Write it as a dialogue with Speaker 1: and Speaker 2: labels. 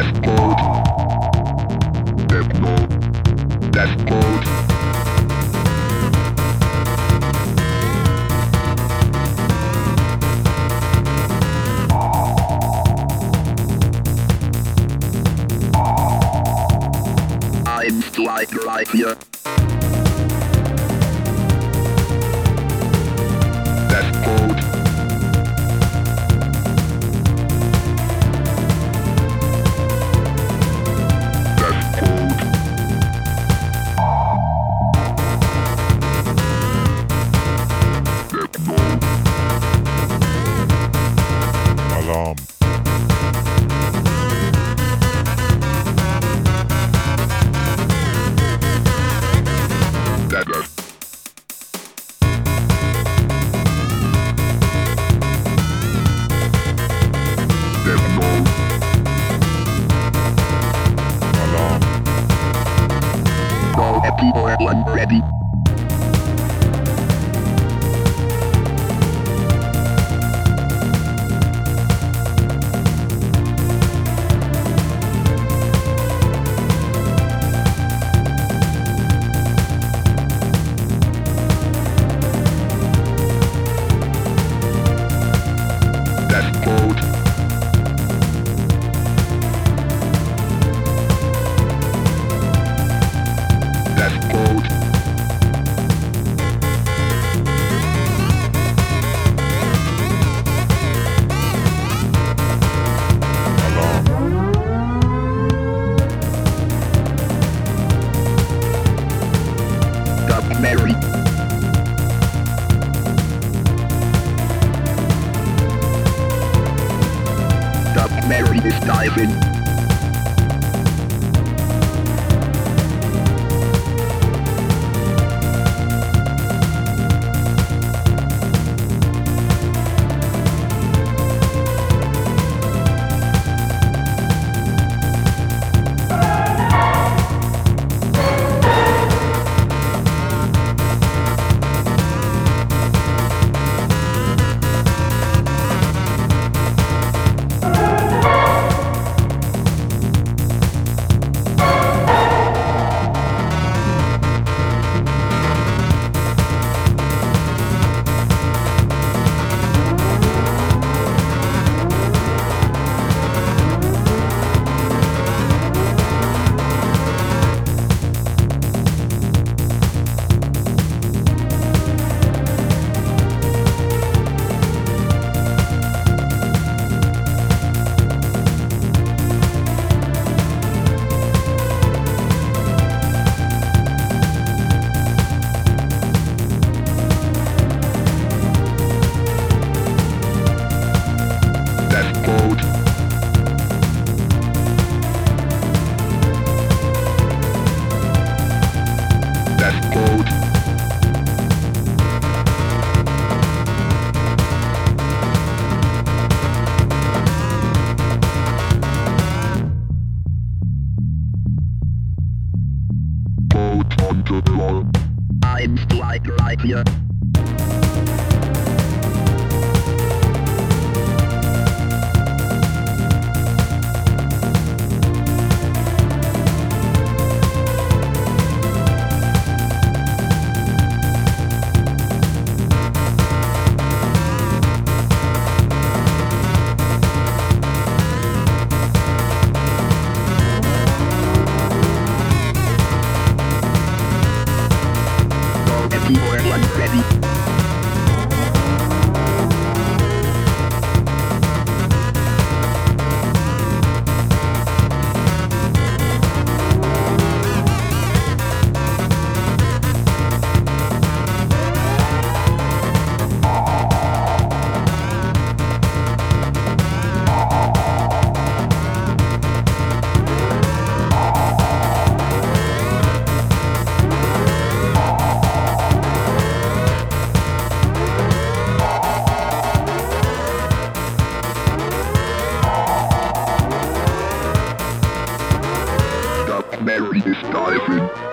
Speaker 1: Dashboard. That's Dashboard. I'm like,
Speaker 2: like,
Speaker 1: yeah. The people are ready. Diving. I'm strike right here. People ready. Mary is diving.